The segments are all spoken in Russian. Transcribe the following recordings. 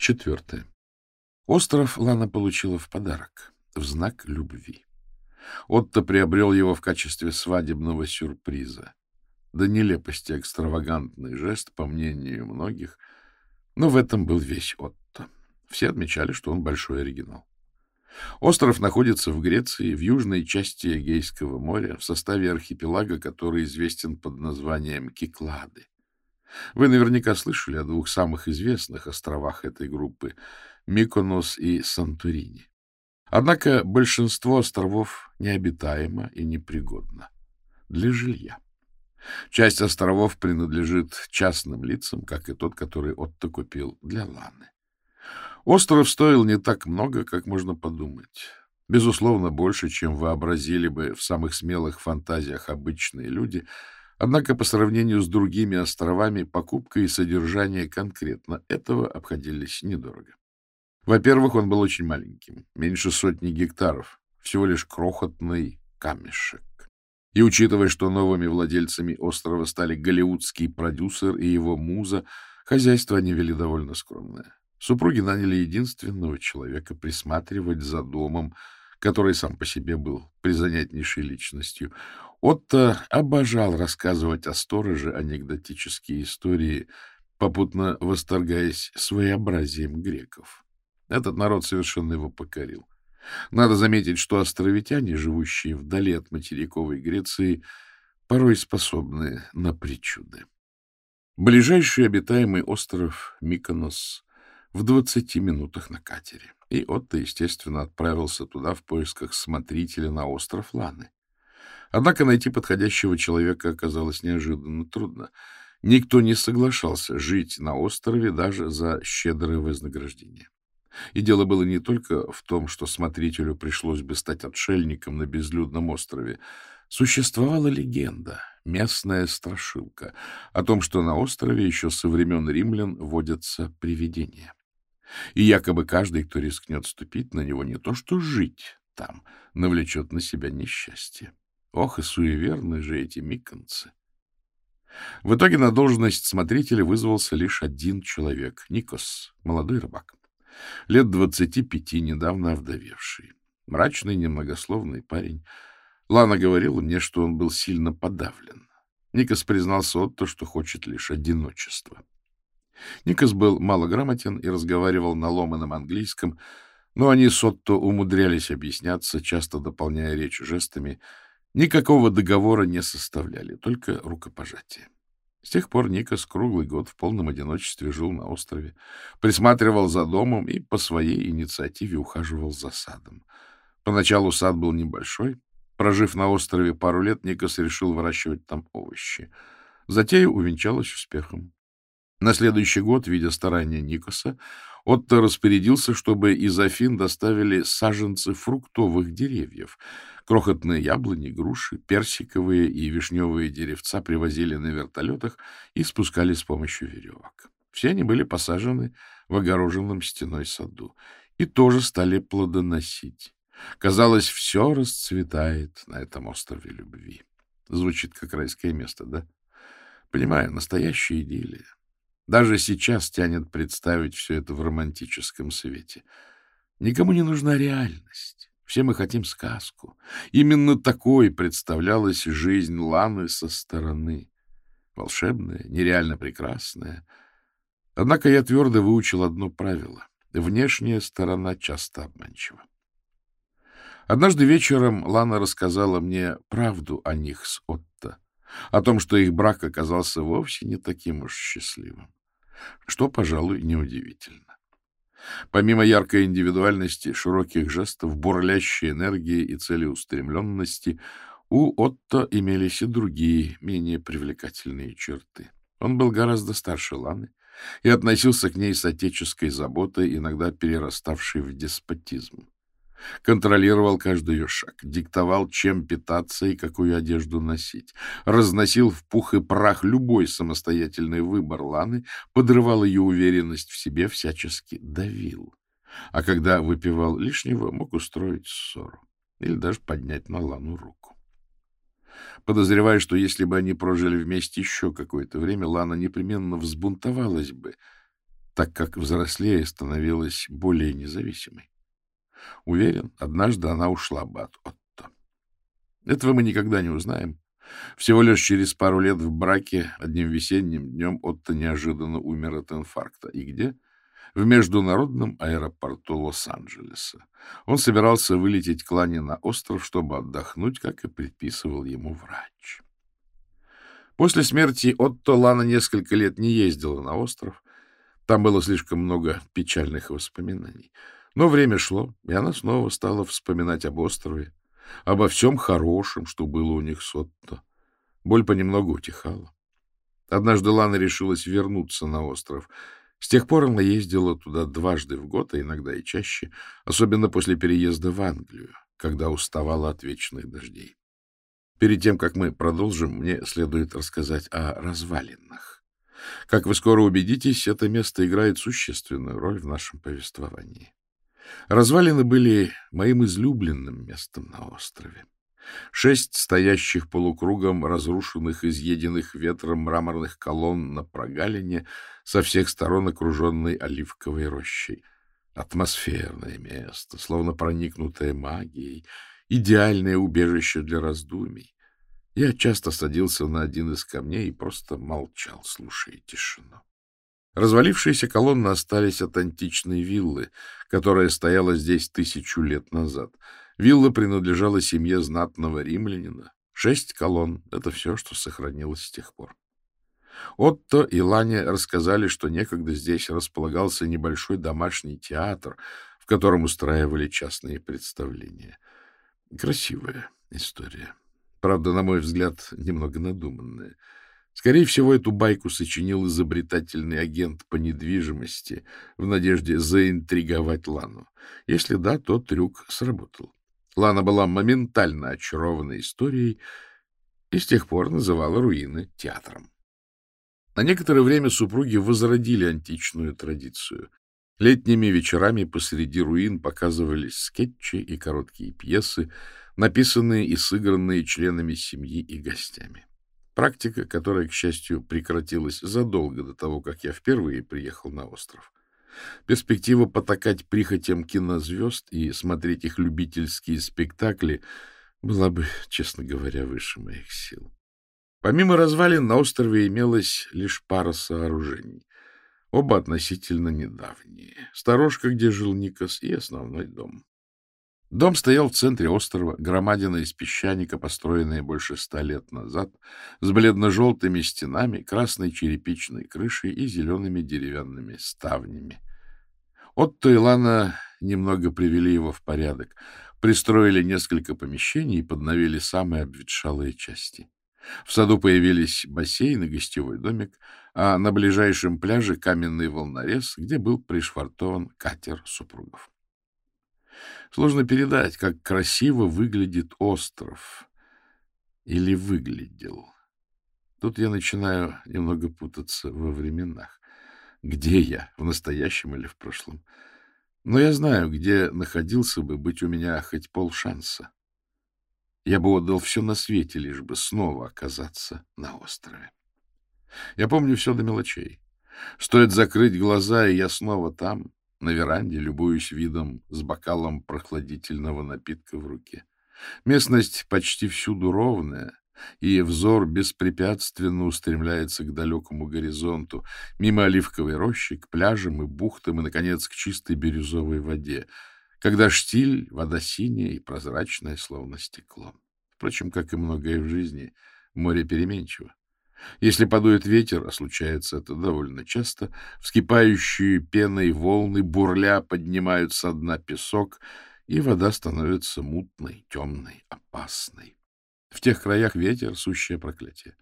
Четвертое. Остров Лана получила в подарок, в знак любви. Отто приобрел его в качестве свадебного сюрприза. До нелепости экстравагантный жест, по мнению многих, но в этом был весь Отто. Все отмечали, что он большой оригинал. Остров находится в Греции, в южной части Эгейского моря, в составе архипелага, который известен под названием Киклады. Вы наверняка слышали о двух самых известных островах этой группы — Миконос и Сантурини. Однако большинство островов необитаемо и непригодно для жилья. Часть островов принадлежит частным лицам, как и тот, который Отто купил для Ланы. Остров стоил не так много, как можно подумать. Безусловно, больше, чем вообразили бы в самых смелых фантазиях обычные люди, однако по сравнению с другими островами покупка и содержание конкретно этого обходились недорого. Во-первых, он был очень маленьким, меньше сотни гектаров, всего лишь крохотный камешек. И учитывая, что новыми владельцами острова стали голливудский продюсер и его муза, хозяйство они вели довольно скромное. Супруги наняли единственного человека присматривать за домом, который сам по себе был призанятнейшей личностью. Отто обожал рассказывать о стороже анекдотические истории, попутно восторгаясь своеобразием греков. Этот народ совершенно его покорил. Надо заметить, что островитяне, живущие вдали от материковой Греции, порой способны на причуды. Ближайший обитаемый остров Миконос в двадцати минутах на катере. И Отто, естественно, отправился туда в поисках смотрителя на остров Ланы. Однако найти подходящего человека оказалось неожиданно трудно. Никто не соглашался жить на острове даже за щедрое вознаграждение. И дело было не только в том, что смотрителю пришлось бы стать отшельником на безлюдном острове. Существовала легенда, местная страшилка, о том, что на острове еще со времен римлян водятся привидения. И якобы каждый, кто рискнет ступить на него, не то что жить там, навлечет на себя несчастье. Ох, и суеверны же эти миконцы! В итоге на должность смотрителя вызвался лишь один человек — Никос, молодой рыбак лет двадцати пяти, недавно овдовевший. Мрачный, немногословный парень. Лана говорила мне, что он был сильно подавлен. Никос признался Отто, что хочет лишь одиночества. Никос был малограмотен и разговаривал на ломаном английском, но они с Отто умудрялись объясняться, часто дополняя речь жестами. Никакого договора не составляли, только рукопожатие. С тех пор Никос круглый год в полном одиночестве жил на острове, присматривал за домом и по своей инициативе ухаживал за садом. Поначалу сад был небольшой. Прожив на острове пару лет, Никос решил выращивать там овощи. Затея увенчалась успехом. На следующий год, видя старания Никоса, Отто распорядился, чтобы из Афин доставили саженцы фруктовых деревьев. Крохотные яблони, груши, персиковые и вишневые деревца привозили на вертолетах и спускали с помощью веревок. Все они были посажены в огороженном стеной саду и тоже стали плодоносить. Казалось, все расцветает на этом острове любви. Звучит как райское место, да? Понимаю, настоящая идиллия. Даже сейчас тянет представить все это в романтическом свете. Никому не нужна реальность. Все мы хотим сказку. Именно такой представлялась жизнь Ланы со стороны. Волшебная, нереально прекрасная. Однако я твердо выучил одно правило. Внешняя сторона часто обманчива. Однажды вечером Лана рассказала мне правду о них с Отто, о том, что их брак оказался вовсе не таким уж счастливым что, пожалуй, неудивительно. Помимо яркой индивидуальности, широких жестов, бурлящей энергии и целеустремленности, у Отто имелись и другие, менее привлекательные черты. Он был гораздо старше Ланы и относился к ней с отеческой заботой, иногда перераставшей в деспотизм. Контролировал каждый ее шаг, диктовал, чем питаться и какую одежду носить, разносил в пух и прах любой самостоятельный выбор Ланы, подрывал ее уверенность в себе, всячески давил. А когда выпивал лишнего, мог устроить ссору или даже поднять на Лану руку. Подозревая, что если бы они прожили вместе еще какое-то время, Лана непременно взбунтовалась бы — так как взрослее становилась более независимой. Уверен, однажды она ушла бы от Отто. Этого мы никогда не узнаем. Всего лишь через пару лет в браке одним весенним днем Отто неожиданно умер от инфаркта. И где? В международном аэропорту Лос-Анджелеса. Он собирался вылететь к Лане на остров, чтобы отдохнуть, как и предписывал ему врач. После смерти Отто Лана несколько лет не ездила на остров. Там было слишком много печальных воспоминаний. Но время шло, и она снова стала вспоминать об острове, обо всем хорошем, что было у них с Отто. Боль понемногу утихала. Однажды Лана решилась вернуться на остров. С тех пор она ездила туда дважды в год, а иногда и чаще, особенно после переезда в Англию, когда уставала от вечных дождей. Перед тем, как мы продолжим, мне следует рассказать о развалинах. Как вы скоро убедитесь, это место играет существенную роль в нашем повествовании. Развалины были моим излюбленным местом на острове. Шесть стоящих полукругом разрушенных, изъеденных ветром мраморных колонн на прогалине, со всех сторон окруженной оливковой рощей. Атмосферное место, словно проникнутое магией, идеальное убежище для раздумий. Я часто садился на один из камней и просто молчал, слушая тишину. Развалившиеся колонны остались от античной виллы, которая стояла здесь тысячу лет назад. Вилла принадлежала семье знатного римлянина. Шесть колонн — это все, что сохранилось с тех пор. Отто и Ланя рассказали, что некогда здесь располагался небольшой домашний театр, в котором устраивали частные представления — Красивая история. Правда, на мой взгляд, немного надуманная. Скорее всего, эту байку сочинил изобретательный агент по недвижимости в надежде заинтриговать Лану. Если да, то трюк сработал. Лана была моментально очарована историей и с тех пор называла руины театром. На некоторое время супруги возродили античную традицию. Летними вечерами посреди руин показывались скетчи и короткие пьесы, написанные и сыгранные членами семьи и гостями. Практика, которая, к счастью, прекратилась задолго до того, как я впервые приехал на остров. Перспектива потакать прихотям кинозвезд и смотреть их любительские спектакли была бы, честно говоря, выше моих сил. Помимо развалин на острове имелась лишь пара сооружений. Оба относительно недавние. Сторожка, где жил Никос, и основной дом. Дом стоял в центре острова, громадина из песчаника, построенная больше ста лет назад, с бледно-желтыми стенами, красной черепичной крышей и зелеными деревянными ставнями. Отто и Лана немного привели его в порядок, пристроили несколько помещений и подновили самые обветшалые части. В саду появились бассейн и гостевой домик, а на ближайшем пляже каменный волнорез, где был пришвартован катер супругов. Сложно передать, как красиво выглядит остров. Или выглядел. Тут я начинаю немного путаться во временах. Где я, в настоящем или в прошлом? Но я знаю, где находился бы быть у меня хоть полшанса. Я бы отдал все на свете, лишь бы снова оказаться на острове. Я помню все до мелочей. Стоит закрыть глаза, и я снова там, на веранде, любуюсь видом с бокалом прохладительного напитка в руке. Местность почти всюду ровная, и взор беспрепятственно устремляется к далекому горизонту, мимо оливковой рощи, к пляжам и бухтам и, наконец, к чистой бирюзовой воде — когда штиль, вода синяя и прозрачная, словно стекло. Впрочем, как и многое в жизни, море переменчиво. Если подует ветер, а случается это довольно часто, вскипающие пеной волны бурля поднимают со дна песок, и вода становится мутной, темной, опасной. В тех краях ветер — сущее проклятие.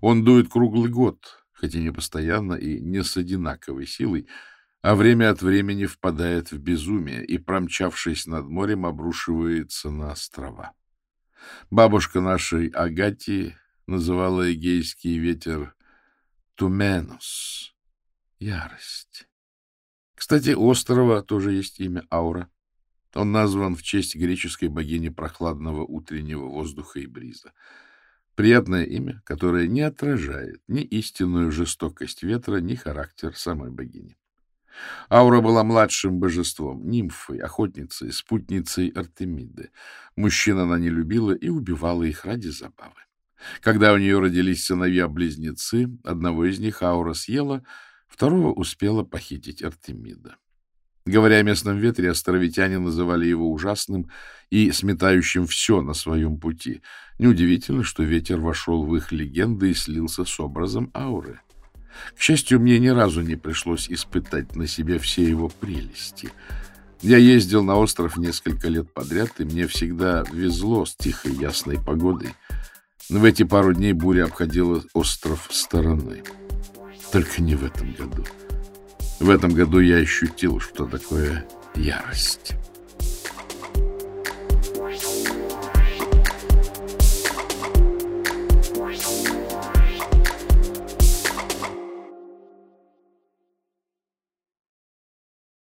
Он дует круглый год, хотя не постоянно и не с одинаковой силой, а время от времени впадает в безумие и, промчавшись над морем, обрушивается на острова. Бабушка нашей Агати называла эгейский ветер Туменус — ярость. Кстати, острова тоже есть имя Аура. Он назван в честь греческой богини прохладного утреннего воздуха и бриза. Приятное имя, которое не отражает ни истинную жестокость ветра, ни характер самой богини. Аура была младшим божеством, нимфой, охотницей, спутницей Артемиды. Мужчин она не любила и убивала их ради забавы. Когда у нее родились сыновья-близнецы, одного из них Аура съела, второго успела похитить Артемида. Говоря о местном ветре, островитяне называли его ужасным и сметающим все на своем пути. Неудивительно, что ветер вошел в их легенды и слился с образом ауры. К счастью, мне ни разу не пришлось испытать на себе все его прелести. Я ездил на остров несколько лет подряд, и мне всегда везло с тихой ясной погодой. В эти пару дней буря обходила остров стороной. Только не в этом году. В этом году я ощутил, что такое ярость.